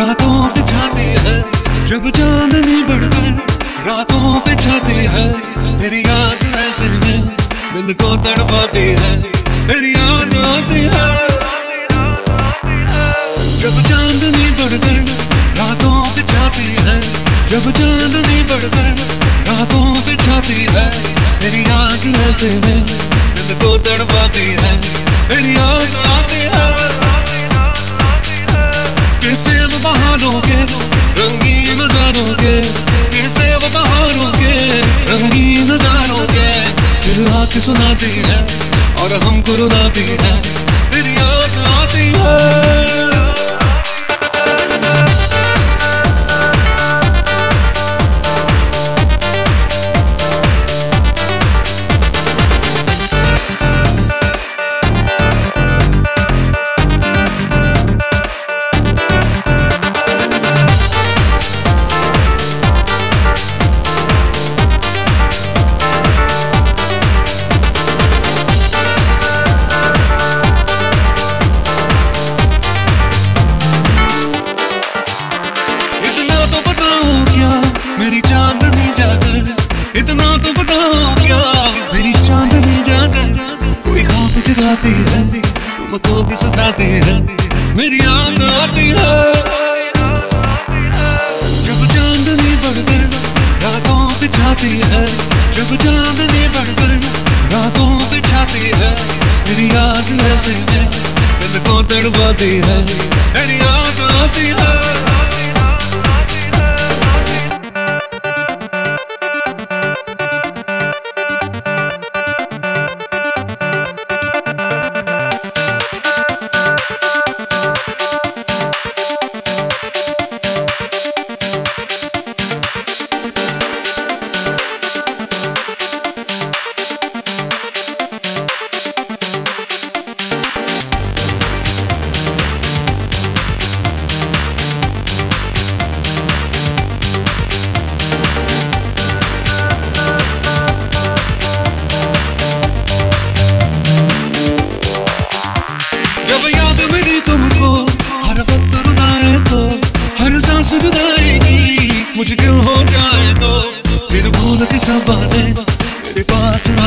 रातों पे छाते हैं जब चांदनी बढ़कर रातों पे छाते हैं, तेरी याद ऐसे में दिल को तड़पाते हैं, तेरी याद आती है। जब चांदनी बढ़कर रातों पे छाती है, जब चांदनी बढ़कर रातों पे छाती है, तेरी याद ऐसे में दिल को तड़पाती है, तेरी याद आती है। सुनाती है और हमको रुलाती है। तेरी याद आती है। जाकर कोई खाब जगाती है तुमको भी सताती है। मेरी याद आती है। जब चांदनी बढ़कर रातों बिछाती है, जब चांदनी बढ़कर रातों बिछाती है, मेरी याद ऐसे में दिल को तड़पाती है, मेरी याद आती है।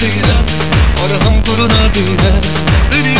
दी और हम गुरु ना है। तेरी